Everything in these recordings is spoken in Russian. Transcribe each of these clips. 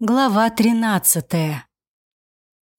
Глава 13.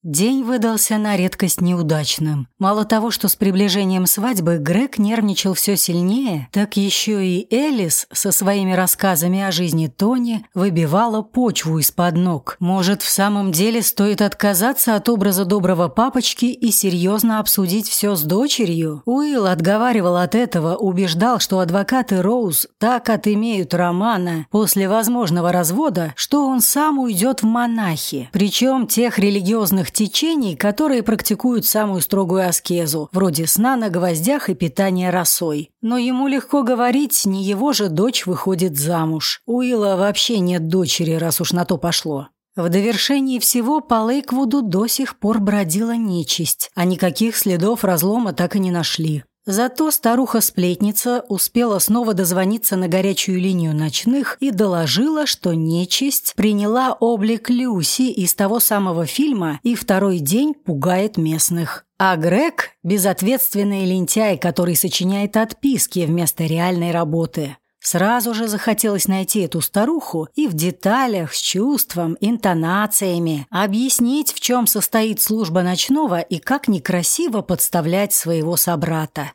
День выдался на редкость неудачным. Мало того, что с приближением свадьбы Грег нервничал все сильнее, так еще и Элис со своими рассказами о жизни Тони выбивала почву из-под ног. Может, в самом деле стоит отказаться от образа доброго папочки и серьезно обсудить все с дочерью? Уилл отговаривал от этого, убеждал, что адвокаты Роуз так отымеют Романа после возможного развода, что он сам уйдет в монахи. Причем тех религиозных разных течений, которые практикуют самую строгую аскезу, вроде сна на гвоздях и питания росой. Но ему легко говорить, не его же дочь выходит замуж. У Уилла вообще нет дочери, раз уж на то пошло. В довершении всего по Лейквуду до сих пор бродила нечисть, а никаких следов разлома так и не нашли. Зато старуха-сплетница успела снова дозвониться на горячую линию ночных и доложила, что нечисть приняла облик Люси из того самого фильма и второй день пугает местных. А Грег – безответственный лентяй, который сочиняет отписки вместо реальной работы. Сразу же захотелось найти эту старуху и в деталях, с чувством, интонациями объяснить, в чем состоит служба ночного и как некрасиво подставлять своего собрата.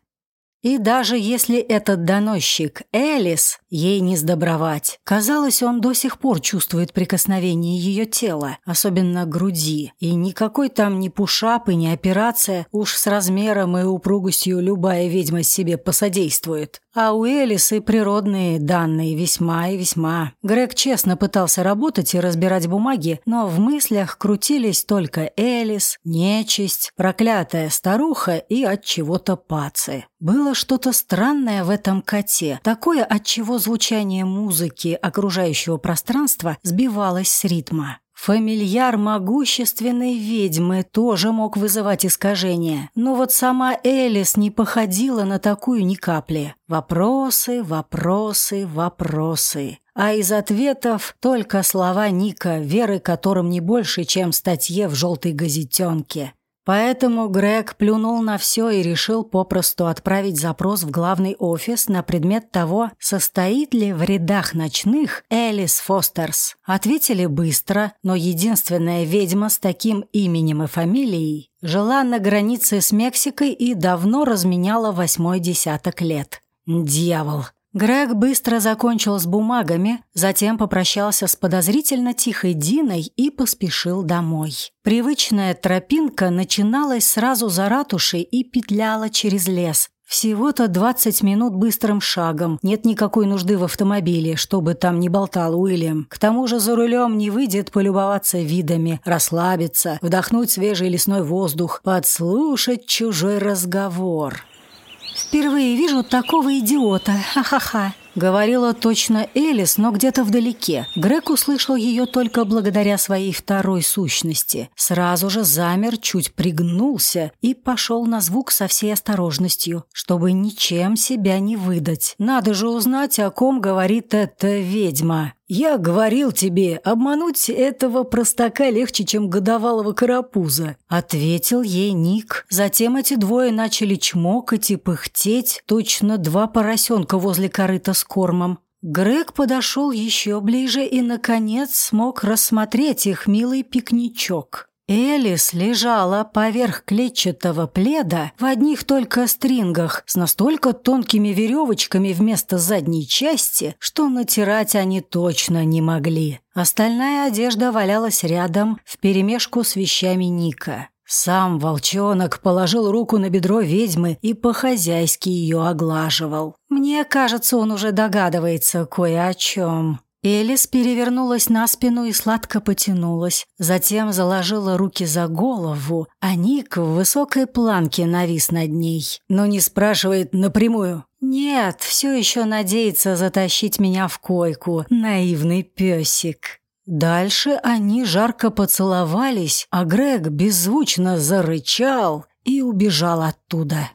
И даже если этот доносчик Элис, ей не сдобровать. Казалось, он до сих пор чувствует прикосновение ее тела, особенно груди. И никакой там ни пушап и ни операция, уж с размером и упругостью любая ведьма себе посодействует. А у Элисы природные данные весьма и весьма. Грег честно пытался работать и разбирать бумаги, но в мыслях крутились только Элис, нечисть, проклятая старуха и от чего-то пацы. Было что-то странное в этом коте, такое, от чего звучание музыки окружающего пространства сбивалось с ритма. Фамильяр могущественной ведьмы тоже мог вызывать искажения, но вот сама Элис не походила на такую ни капли. Вопросы, вопросы, вопросы. А из ответов только слова Ника, веры которым не больше, чем статье в желтой газетенке. Поэтому Грег плюнул на все и решил попросту отправить запрос в главный офис на предмет того, состоит ли в рядах ночных Элис Фостерс. Ответили быстро, но единственная ведьма с таким именем и фамилией жила на границе с Мексикой и давно разменяла восьмой десяток лет. Дьявол! Грег быстро закончил с бумагами, затем попрощался с подозрительно тихой Диной и поспешил домой. Привычная тропинка начиналась сразу за ратушей и петляла через лес. Всего-то 20 минут быстрым шагом. Нет никакой нужды в автомобиле, чтобы там не болтал Уильям. К тому же за рулем не выйдет полюбоваться видами, расслабиться, вдохнуть свежий лесной воздух, подслушать чужой разговор. «Впервые вижу такого идиота, ха-ха-ха», Говорила точно Элис, но где-то вдалеке. Грег услышал ее только благодаря своей второй сущности. Сразу же замер, чуть пригнулся и пошел на звук со всей осторожностью, чтобы ничем себя не выдать. Надо же узнать, о ком говорит эта ведьма. «Я говорил тебе, обмануть этого простака легче, чем годовалого карапуза», — ответил ей Ник. Затем эти двое начали чмокать и пыхтеть, точно два поросенка возле корыта с кормом. Грег подошел еще ближе и, наконец, смог рассмотреть их милый пикничок. Элис лежала поверх клетчатого пледа в одних только стрингах с настолько тонкими веревочками вместо задней части, что натирать они точно не могли. Остальная одежда валялась рядом вперемешку с вещами Ника. Сам волчонок положил руку на бедро ведьмы и по-хозяйски ее оглаживал. Мне кажется, он уже догадывается кое о чем. Элис перевернулась на спину и сладко потянулась, затем заложила руки за голову, а Ник в высокой планке навис над ней, но не спрашивает напрямую. «Нет, все еще надеется затащить меня в койку, наивный песик». Дальше они жарко поцеловались, а Грег беззвучно зарычал и убежал оттуда.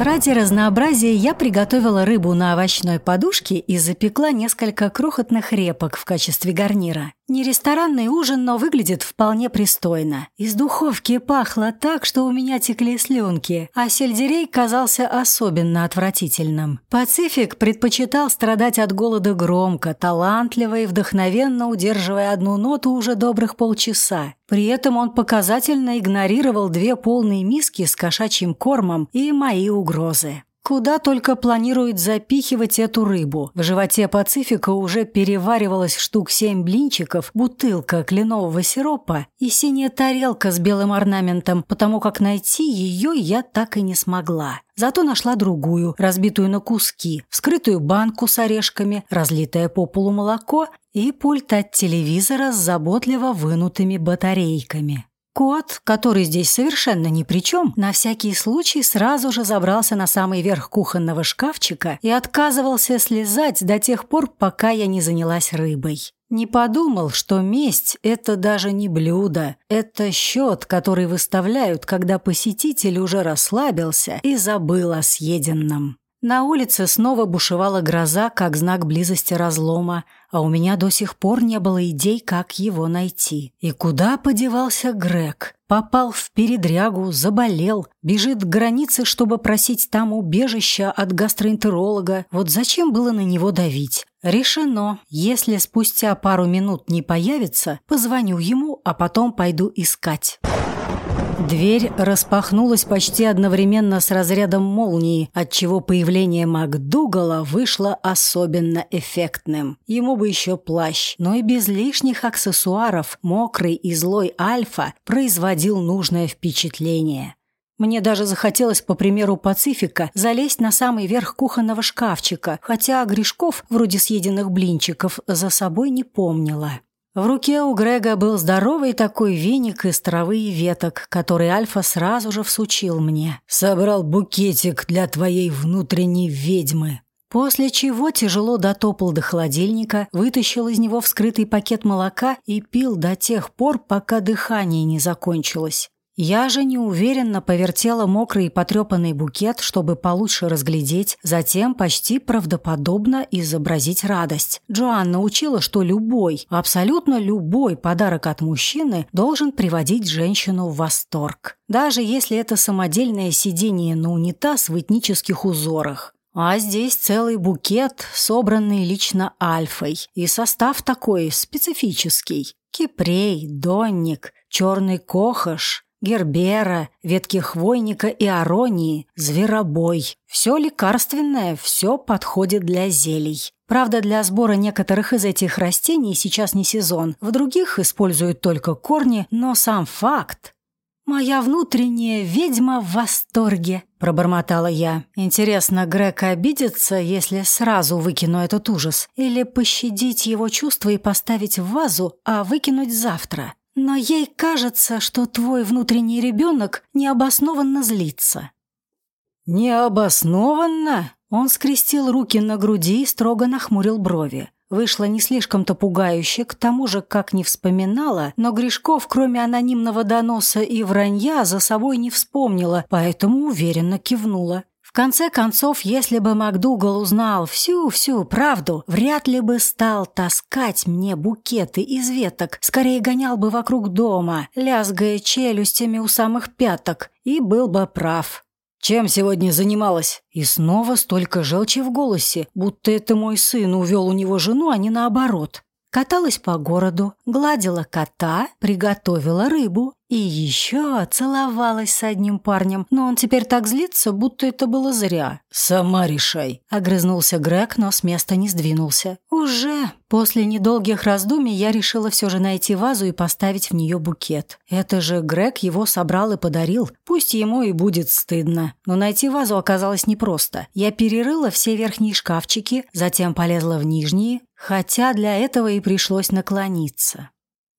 Ради разнообразия я приготовила рыбу на овощной подушке и запекла несколько крохотных репок в качестве гарнира. Не ресторанный ужин, но выглядит вполне пристойно. Из духовки пахло так, что у меня текли слюнки, а сельдерей казался особенно отвратительным. Пацифик предпочитал страдать от голода громко, талантливо и вдохновенно удерживая одну ноту уже добрых полчаса. При этом он показательно игнорировал две полные миски с кошачьим кормом и мои угрозы. Куда только планирует запихивать эту рыбу. В животе Пацифика уже переваривалось штук семь блинчиков, бутылка кленового сиропа и синяя тарелка с белым орнаментом, потому как найти ее я так и не смогла. Зато нашла другую, разбитую на куски, вскрытую банку с орешками, разлитое по полу молоко и пульт от телевизора с заботливо вынутыми батарейками. Кот, который здесь совершенно ни при чем, на всякий случай сразу же забрался на самый верх кухонного шкафчика и отказывался слезать до тех пор, пока я не занялась рыбой. Не подумал, что месть – это даже не блюдо, это счет, который выставляют, когда посетитель уже расслабился и забыл о съеденном. На улице снова бушевала гроза, как знак близости разлома, а у меня до сих пор не было идей, как его найти. И куда подевался Грег? Попал в передрягу, заболел, бежит к границе, чтобы просить там убежища от гастроэнтеролога. Вот зачем было на него давить? Решено. Если спустя пару минут не появится, позвоню ему, а потом пойду искать. Дверь распахнулась почти одновременно с разрядом молнии, отчего появление МакДугала вышло особенно эффектным. Ему бы еще плащ, но и без лишних аксессуаров мокрый и злой Альфа производил нужное впечатление. Мне даже захотелось, по примеру Пацифика, залезть на самый верх кухонного шкафчика, хотя грешков, вроде съеденных блинчиков, за собой не помнила. В руке у Грега был здоровый такой веник из травы и веток, который Альфа сразу же всучил мне. «Собрал букетик для твоей внутренней ведьмы». После чего тяжело дотопал до холодильника, вытащил из него вскрытый пакет молока и пил до тех пор, пока дыхание не закончилось. Я же неуверенно повертела мокрый и потрепанный букет, чтобы получше разглядеть, затем почти правдоподобно изобразить радость. Джоанна учила, что любой, абсолютно любой подарок от мужчины должен приводить женщину в восторг. Даже если это самодельное сидение на унитаз в этнических узорах. А здесь целый букет, собранный лично Альфой. И состав такой специфический. Кипрей, донник, черный кохош, гербера, ветки хвойника и аронии, зверобой. Все лекарственное, все подходит для зелий. Правда, для сбора некоторых из этих растений сейчас не сезон. В других используют только корни, но сам факт. «Моя внутренняя ведьма в восторге», – пробормотала я. «Интересно, Грег обидится, если сразу выкину этот ужас? Или пощадить его чувства и поставить в вазу, а выкинуть завтра?» Но ей кажется, что твой внутренний ребенок необоснованно злится. Необоснованно? Он скрестил руки на груди и строго нахмурил брови. Вышло не слишком-то пугающе, к тому же, как не вспоминала, но Гришков, кроме анонимного доноса и вранья, за собой не вспомнила, поэтому уверенно кивнула конце концов, если бы МакДугал узнал всю-всю правду, вряд ли бы стал таскать мне букеты из веток, скорее гонял бы вокруг дома, лязгая челюстями у самых пяток, и был бы прав. Чем сегодня занималась? И снова столько желчи в голосе, будто это мой сын увел у него жену, а не наоборот. Каталась по городу, гладила кота, приготовила рыбу и еще целовалась с одним парнем, но он теперь так злится, будто это было зря. «Сама решай», — огрызнулся Грег, но с места не сдвинулся. «Уже». После недолгих раздумий я решила все же найти вазу и поставить в нее букет. Это же Грег его собрал и подарил. Пусть ему и будет стыдно. Но найти вазу оказалось непросто. Я перерыла все верхние шкафчики, затем полезла в нижние, хотя для этого и пришлось наклониться.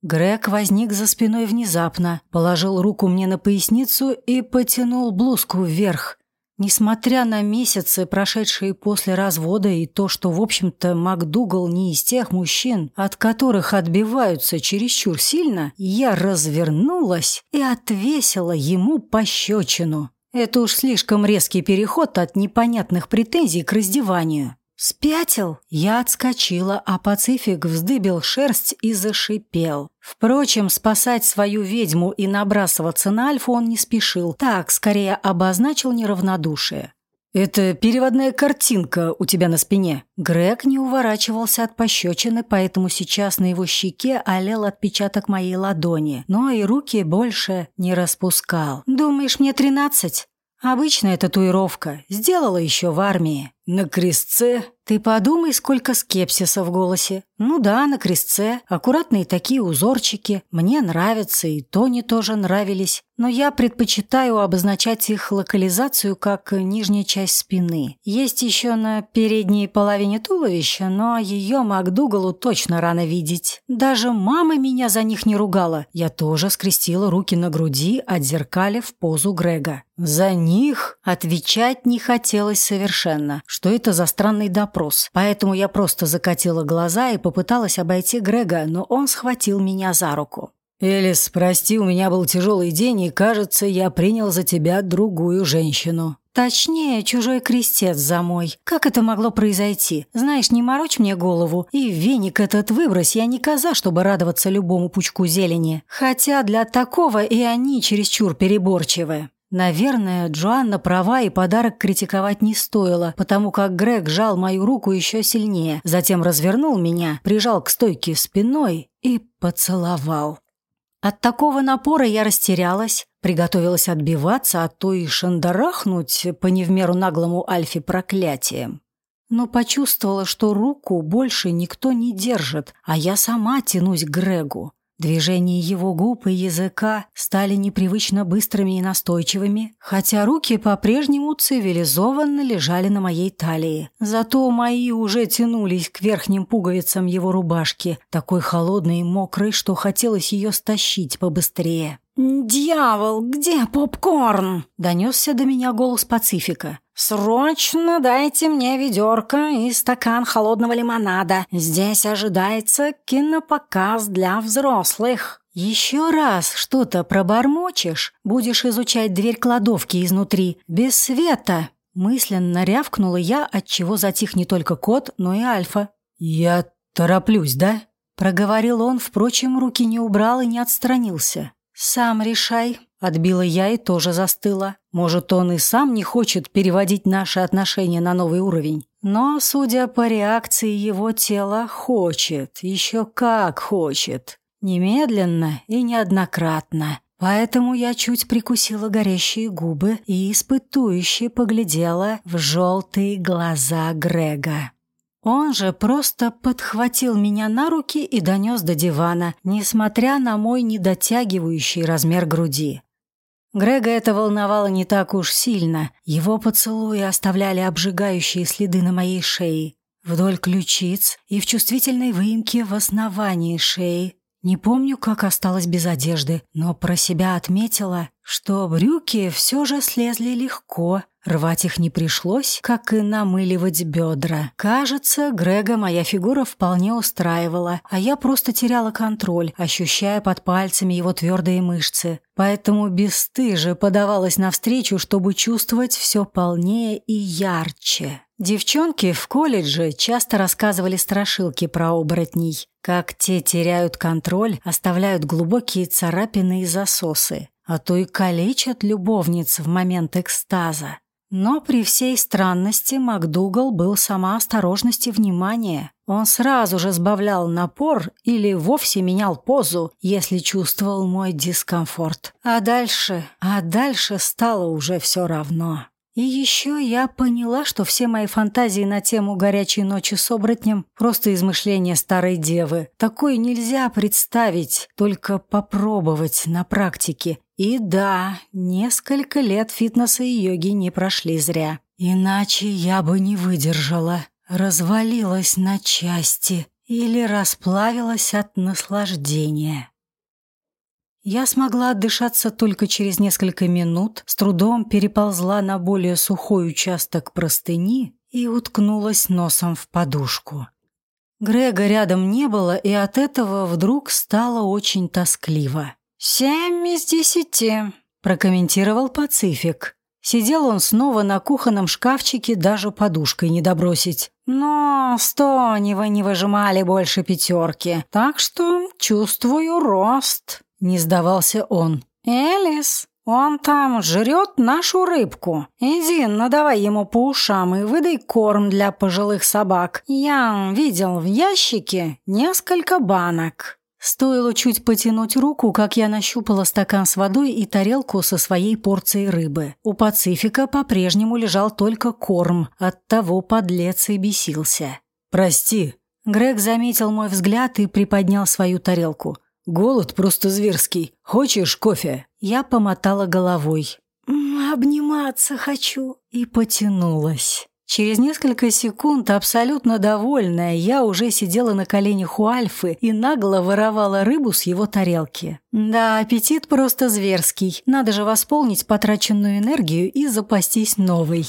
Грег возник за спиной внезапно, положил руку мне на поясницу и потянул блузку вверх. Несмотря на месяцы, прошедшие после развода, и то, что, в общем-то, МакДугал не из тех мужчин, от которых отбиваются чересчур сильно, я развернулась и отвесила ему пощечину. Это уж слишком резкий переход от непонятных претензий к раздеванию. Спятил? Я отскочила, а Пацифик вздыбил шерсть и зашипел. Впрочем, спасать свою ведьму и набрасываться на Альфу он не спешил. Так, скорее, обозначил неравнодушие. «Это переводная картинка у тебя на спине». Грег не уворачивался от пощечины, поэтому сейчас на его щеке олел отпечаток моей ладони, но и руки больше не распускал. «Думаешь, мне тринадцать?» «Обычная татуировка. Сделала еще в армии». «На крестце?» «Ты подумай, сколько скепсиса в голосе. Ну да, на крестце. Аккуратные такие узорчики. Мне нравятся, и Тони тоже нравились. Но я предпочитаю обозначать их локализацию как нижняя часть спины. Есть еще на передней половине туловища, но ее МакДугалу точно рано видеть. Даже мама меня за них не ругала. Я тоже скрестила руки на груди, отзеркалив позу Грега. За них отвечать не хотелось совершенно. Что это за странный допрос? Поэтому я просто закатила глаза и попыталась обойти Грега, но он схватил меня за руку. «Элис, прости, у меня был тяжелый день, и, кажется, я принял за тебя другую женщину». Точнее, чужой крестец за мой. Как это могло произойти? Знаешь, не морочь мне голову. И веник этот выбрось, я не коза, чтобы радоваться любому пучку зелени. Хотя для такого и они чересчур переборчивы. Наверное, Джоанна права и подарок критиковать не стоило, потому как Грег жал мою руку еще сильнее, затем развернул меня, прижал к стойке спиной и поцеловал. От такого напора я растерялась, приготовилась отбиваться, а то и шандарахнуть по невмеру наглому Альфе проклятием. Но почувствовала, что руку больше никто не держит, а я сама тянусь к Грегу. Движения его губ и языка стали непривычно быстрыми и настойчивыми, хотя руки по-прежнему цивилизованно лежали на моей талии. Зато мои уже тянулись к верхним пуговицам его рубашки, такой холодной и мокрой, что хотелось ее стащить побыстрее. «Дьявол, где попкорн?» – донесся до меня голос Пацифика. «Срочно дайте мне ведерко и стакан холодного лимонада. Здесь ожидается кинопоказ для взрослых». «Еще раз что-то пробормочешь, будешь изучать дверь кладовки изнутри, без света». Мысленно рявкнула я, отчего затих не только кот, но и Альфа. «Я тороплюсь, да?» Проговорил он, впрочем, руки не убрал и не отстранился. «Сам решай», — отбила я и тоже застыла. Может, он и сам не хочет переводить наши отношения на новый уровень. Но, судя по реакции его тела, хочет. Еще как хочет. Немедленно и неоднократно. Поэтому я чуть прикусила горящие губы и испытующе поглядела в желтые глаза Грега. Он же просто подхватил меня на руки и донес до дивана, несмотря на мой недотягивающий размер груди. Грега это волновало не так уж сильно. Его поцелуи оставляли обжигающие следы на моей шее, вдоль ключиц и в чувствительной выемке в основании шеи. Не помню, как осталась без одежды, но про себя отметила, что брюки все же слезли легко, Рвать их не пришлось, как и намыливать бедра. Кажется, Грега моя фигура вполне устраивала, а я просто теряла контроль, ощущая под пальцами его твердые мышцы. Поэтому бесстыже подавалась навстречу, чтобы чувствовать все полнее и ярче. Девчонки в колледже часто рассказывали страшилки про оборотней, как те теряют контроль, оставляют глубокие царапины и засосы, а то и калечат любовниц в момент экстаза. Но при всей странности МакДугал был сама осторожность и внимание. Он сразу же сбавлял напор или вовсе менял позу, если чувствовал мой дискомфорт. А дальше, а дальше стало уже все равно. И еще я поняла, что все мои фантазии на тему горячей ночи с оборотнем – просто измышления старой девы. Такое нельзя представить, только попробовать на практике. И да, несколько лет фитнеса и йоги не прошли зря. Иначе я бы не выдержала, развалилась на части или расплавилась от наслаждения. Я смогла отдышаться только через несколько минут, с трудом переползла на более сухой участок простыни и уткнулась носом в подушку. Грега рядом не было, и от этого вдруг стало очень тоскливо. «Семь из десяти», – прокомментировал Пацифик. Сидел он снова на кухонном шкафчике, даже подушкой не добросить. Но сто не вы не выжимали больше пятерки, так что чувствую рост, не сдавался он. Элис, он там жрет нашу рыбку. Иди, надавай ему по ушам и выдай корм для пожилых собак. Я видел в ящике несколько банок. Стоило чуть потянуть руку, как я нащупала стакан с водой и тарелку со своей порцией рыбы. У Пацифика по-прежнему лежал только корм, оттого подлец и бесился. «Прости». Грег заметил мой взгляд и приподнял свою тарелку. «Голод просто зверский. Хочешь кофе?» Я помотала головой. «Обниматься хочу» и потянулась. Через несколько секунд, абсолютно довольная, я уже сидела на коленях у Альфы и нагло воровала рыбу с его тарелки. Да, аппетит просто зверский. Надо же восполнить потраченную энергию и запастись новой.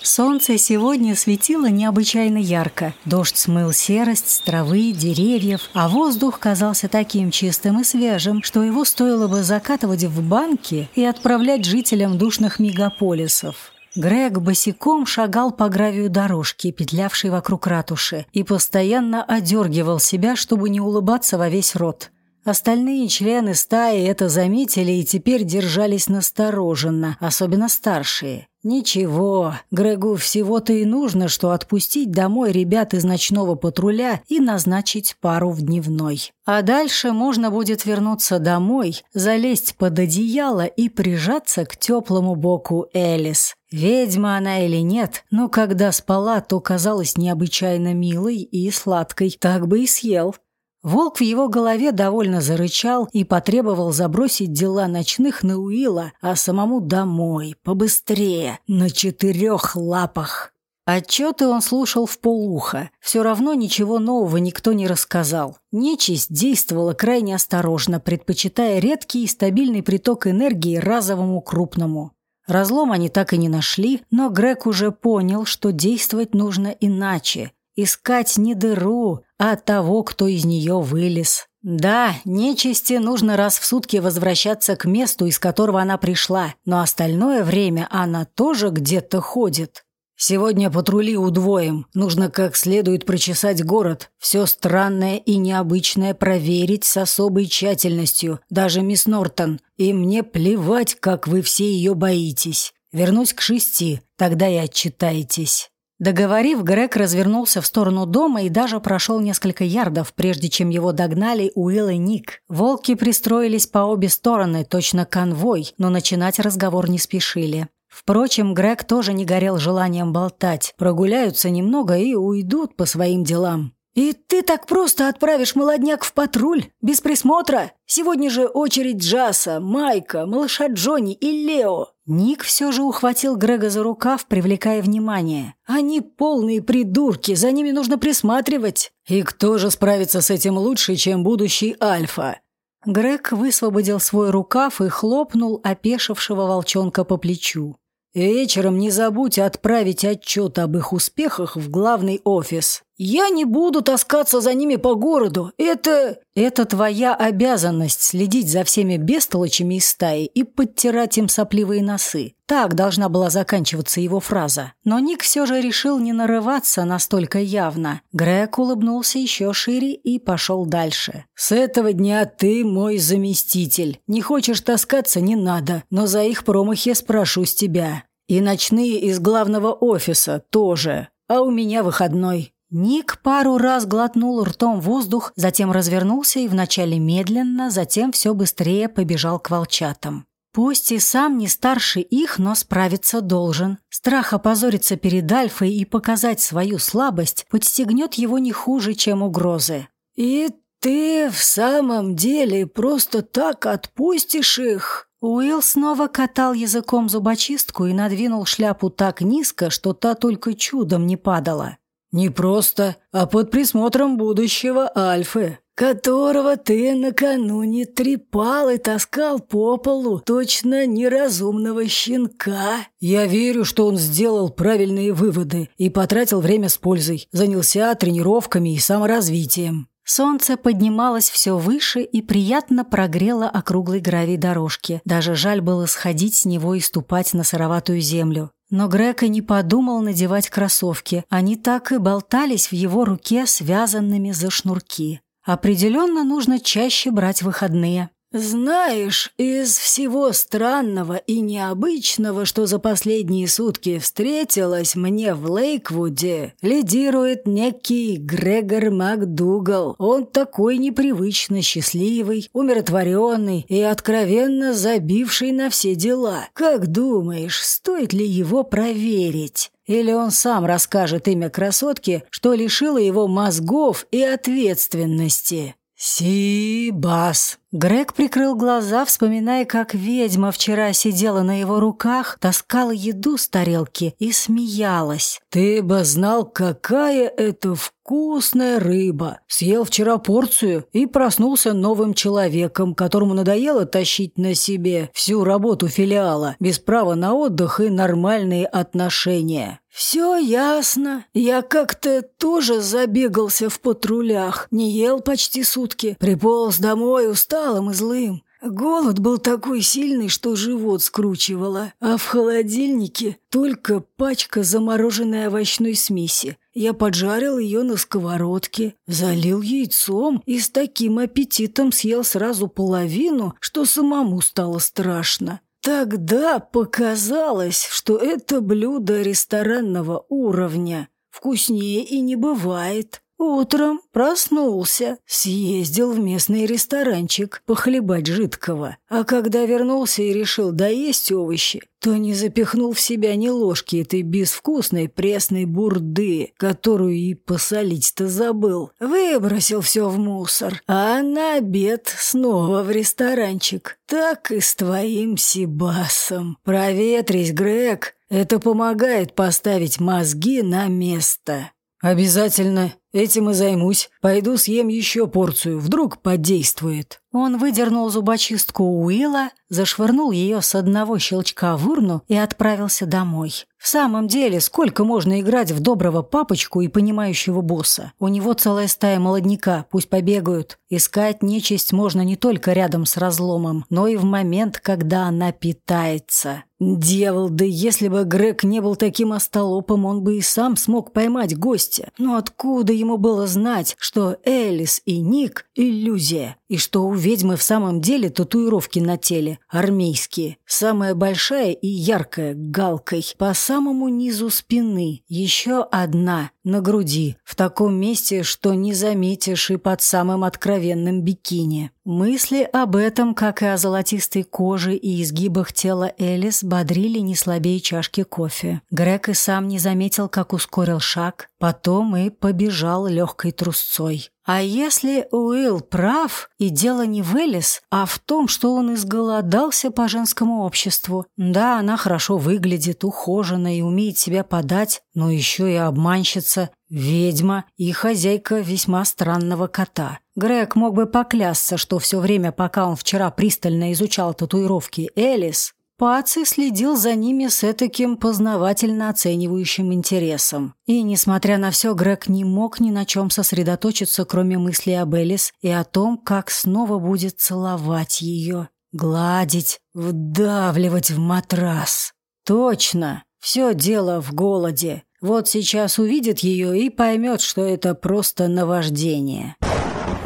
Солнце сегодня светило необычайно ярко. Дождь смыл серость с травы, деревьев, а воздух казался таким чистым и свежим, что его стоило бы закатывать в банки и отправлять жителям душных мегаполисов. Грег босиком шагал по гравию дорожки, петлявшей вокруг ратуши, и постоянно одергивал себя, чтобы не улыбаться во весь рот. Остальные члены стаи это заметили и теперь держались настороженно, особенно старшие. Ничего, Грегу всего-то и нужно, что отпустить домой ребят из ночного патруля и назначить пару в дневной. А дальше можно будет вернуться домой, залезть под одеяло и прижаться к теплому боку Элис. Ведьма она или нет, но когда спала, то казалась необычайно милой и сладкой, так бы и съел. Волк в его голове довольно зарычал и потребовал забросить дела ночных на Уилла, а самому домой, побыстрее, на четырех лапах. Отчеты он слушал в полуха. Все равно ничего нового никто не рассказал. Нечисть действовала крайне осторожно, предпочитая редкий и стабильный приток энергии разовому крупному. Разлом они так и не нашли, но Грег уже понял, что действовать нужно иначе. Искать не дыру, а того, кто из нее вылез. Да, нечисти нужно раз в сутки возвращаться к месту, из которого она пришла, но остальное время она тоже где-то ходит. Сегодня патрули удвоим. Нужно как следует прочесать город. Все странное и необычное проверить с особой тщательностью. Даже мисс Нортон. И мне плевать, как вы все ее боитесь. Вернусь к шести, тогда и отчитаетесь». Договорив, Грег развернулся в сторону дома и даже прошел несколько ярдов, прежде чем его догнали Уилл и Ник. Волки пристроились по обе стороны, точно конвой, но начинать разговор не спешили. Впрочем, Грег тоже не горел желанием болтать. Прогуляются немного и уйдут по своим делам. «И ты так просто отправишь молодняк в патруль? Без присмотра? Сегодня же очередь Джаса, Майка, малыша Джонни и Лео!» Ник все же ухватил Грега за рукав, привлекая внимание. «Они полные придурки, за ними нужно присматривать!» «И кто же справится с этим лучше, чем будущий Альфа?» Грег высвободил свой рукав и хлопнул опешившего волчонка по плечу. Вечером не забудь отправить отчет об их успехах в главный офис. Я не буду таскаться за ними по городу. Это... Это твоя обязанность следить за всеми бестолочами из стаи и подтирать им сопливые носы. Так должна была заканчиваться его фраза. Но Ник все же решил не нарываться настолько явно. Грег улыбнулся еще шире и пошел дальше. «С этого дня ты мой заместитель. Не хочешь таскаться – не надо, но за их промахи спрошу с тебя. И ночные из главного офиса тоже. А у меня выходной». Ник пару раз глотнул ртом воздух, затем развернулся и вначале медленно, затем все быстрее побежал к волчатам. Пусть и сам не старше их, но справиться должен. Страх опозориться перед Альфой и показать свою слабость подстегнет его не хуже, чем угрозы. «И ты в самом деле просто так отпустишь их?» Уилл снова катал языком зубочистку и надвинул шляпу так низко, что та только чудом не падала. «Не просто, а под присмотром будущего Альфы, которого ты накануне трепал и таскал по полу, точно неразумного щенка. Я верю, что он сделал правильные выводы и потратил время с пользой, занялся тренировками и саморазвитием». Солнце поднималось все выше и приятно прогрело округлой гравий дорожки. Даже жаль было сходить с него и ступать на сыроватую землю. Но Грека не подумал надевать кроссовки. Они так и болтались в его руке, связанными за шнурки. Определенно нужно чаще брать выходные. «Знаешь, из всего странного и необычного, что за последние сутки встретилось мне в Лейквуде, лидирует некий Грегор МакДугал. Он такой непривычно счастливый, умиротворенный и откровенно забивший на все дела. Как думаешь, стоит ли его проверить?» Или он сам расскажет имя красотки, что лишило его мозгов и ответственности? «Сибас!» Грег прикрыл глаза, вспоминая, как ведьма вчера сидела на его руках, таскала еду с тарелки и смеялась. «Ты бы знал, какая это вкусная рыба! Съел вчера порцию и проснулся новым человеком, которому надоело тащить на себе всю работу филиала, без права на отдых и нормальные отношения». «Все ясно. Я как-то тоже забегался в патрулях, не ел почти сутки, приполз домой усталым и злым. Голод был такой сильный, что живот скручивало, а в холодильнике только пачка замороженной овощной смеси. Я поджарил ее на сковородке, залил яйцом и с таким аппетитом съел сразу половину, что самому стало страшно. Тогда показалось, что это блюдо ресторанного уровня. Вкуснее и не бывает. Утром проснулся, съездил в местный ресторанчик похлебать жидкого. А когда вернулся и решил доесть овощи, то не запихнул в себя ни ложки этой безвкусной пресной бурды, которую и посолить-то забыл. Выбросил все в мусор, а на обед снова в ресторанчик. Так и с твоим Сибасом. Проветрись, Грег, это помогает поставить мозги на место. «Обязательно. Этим и займусь. Пойду съем еще порцию. Вдруг подействует». Он выдернул зубочистку Уилла, зашвырнул ее с одного щелчка в урну и отправился домой. В самом деле, сколько можно играть в доброго папочку и понимающего босса? У него целая стая молодняка, пусть побегают. Искать нечисть можно не только рядом с разломом, но и в момент, когда она питается. Дьявол, да если бы Грег не был таким остолопом, он бы и сам смог поймать гостя. Но откуда ему было знать, что Элис и Ник – иллюзия, и что у ведьмы в самом деле татуировки на теле, армейские. Самая большая и яркая, галкой, по самому низу спины. Еще одна, на груди, в таком месте, что не заметишь и под самым откровенным бикини. Мысли об этом, как и о золотистой коже и изгибах тела Элис, бодрили не слабее чашки кофе. Грег и сам не заметил, как ускорил шаг, потом и побежал легкой трусцой. А если Уилл прав, и дело не в Элис, а в том, что он изголодался по женскому обществу. Да, она хорошо выглядит, ухожена и умеет себя подать, но еще и обманщица, ведьма и хозяйка весьма странного кота. Грег мог бы поклясться, что все время, пока он вчера пристально изучал татуировки Элис, Паци следил за ними с таким познавательно оценивающим интересом. И, несмотря на все, Грег не мог ни на чем сосредоточиться, кроме мыслей об Элис и о том, как снова будет целовать ее, гладить, вдавливать в матрас. Точно, все дело в голоде. Вот сейчас увидит ее и поймет, что это просто наваждение.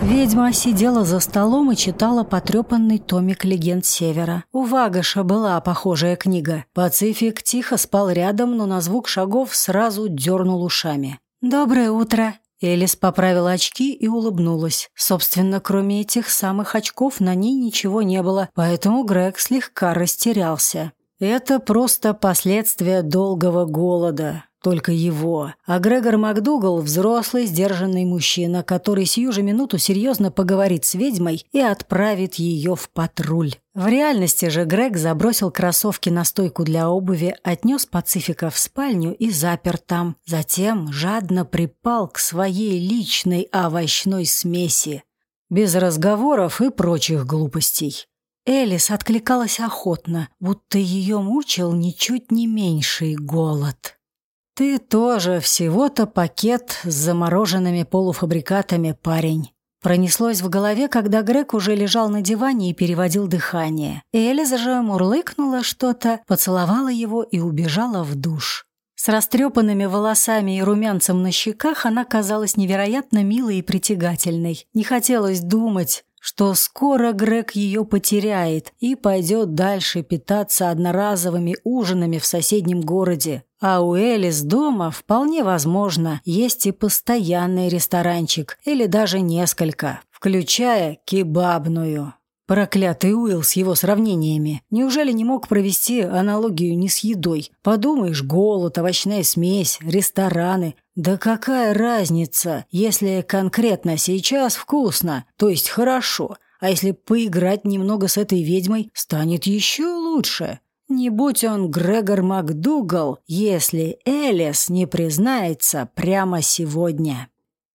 Ведьма сидела за столом и читала потрепанный томик легенд Севера. У Вагаша была похожая книга. Пацифик тихо спал рядом, но на звук шагов сразу дернул ушами. «Доброе утро!» Элис поправила очки и улыбнулась. Собственно, кроме этих самых очков на ней ничего не было, поэтому Грег слегка растерялся. Это просто последствия долгого голода только его. А Грегор МакДугал – взрослый, сдержанный мужчина, который сию же минуту серьезно поговорит с ведьмой и отправит ее в патруль. В реальности же Грег забросил кроссовки на стойку для обуви, отнес Пацифика в спальню и запер там. Затем жадно припал к своей личной овощной смеси. Без разговоров и прочих глупостей. Элис откликалась охотно, будто ее мучил ничуть не меньший голод. «Ты тоже всего-то пакет с замороженными полуфабрикатами, парень». Пронеслось в голове, когда Грег уже лежал на диване и переводил дыхание. Элиза же мурлыкнула что-то, поцеловала его и убежала в душ. С растрепанными волосами и румянцем на щеках она казалась невероятно милой и притягательной. Не хотелось думать, что скоро Грег ее потеряет и пойдет дальше питаться одноразовыми ужинами в соседнем городе. А у Элис дома, вполне возможно, есть и постоянный ресторанчик, или даже несколько, включая кебабную. Проклятый Уилл с его сравнениями. Неужели не мог провести аналогию не с едой? Подумаешь, голод, овощная смесь, рестораны. Да какая разница, если конкретно сейчас вкусно, то есть хорошо, а если поиграть немного с этой ведьмой, станет еще лучше. Не будь он Грегор МакДугал, если Элис не признается прямо сегодня.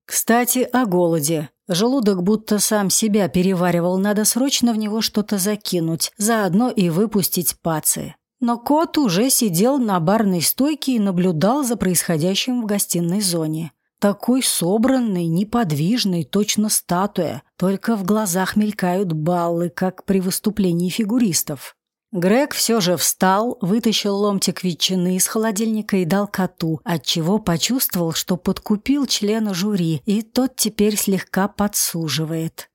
Кстати, о голоде. Желудок будто сам себя переваривал, надо срочно в него что-то закинуть, заодно и выпустить пацы. Но кот уже сидел на барной стойке и наблюдал за происходящим в гостиной зоне. Такой собранный, неподвижный, точно статуя, только в глазах мелькают баллы, как при выступлении фигуристов. Грег все же встал, вытащил ломтик ветчины из холодильника и дал коту, отчего почувствовал, что подкупил члена жюри, и тот теперь слегка подсуживает.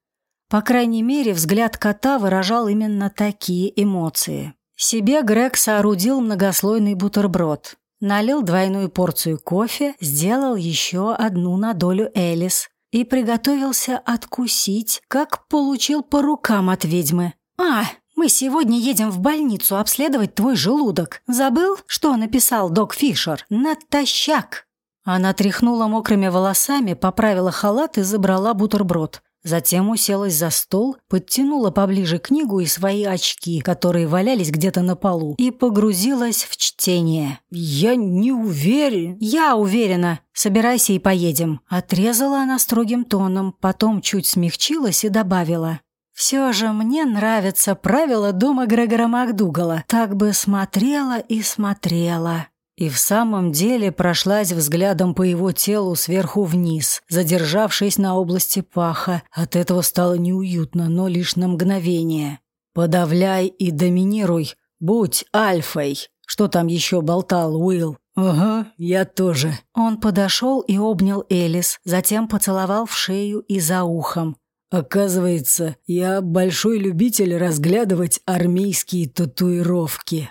По крайней мере, взгляд кота выражал именно такие эмоции. Себе Грег соорудил многослойный бутерброд. Налил двойную порцию кофе, сделал еще одну на долю Элис и приготовился откусить, как получил по рукам от ведьмы. «А, мы сегодня едем в больницу обследовать твой желудок. Забыл, что написал док Фишер? Натощак!» Она тряхнула мокрыми волосами, поправила халат и забрала бутерброд. Затем уселась за стол, подтянула поближе книгу и свои очки, которые валялись где-то на полу, и погрузилась в чтение. «Я не уверен». «Я уверена. Собирайся и поедем». Отрезала она строгим тоном, потом чуть смягчилась и добавила. Все же мне нравятся правила дома Грегора Макдугала. Так бы смотрела и смотрела. И в самом деле прошлась взглядом по его телу сверху вниз, задержавшись на области паха. От этого стало неуютно, но лишь на мгновение. «Подавляй и доминируй. Будь альфой». Что там еще болтал Уилл? «Ага, я тоже». Он подошел и обнял Элис, затем поцеловал в шею и за ухом. Оказывается, я большой любитель разглядывать армейские татуировки.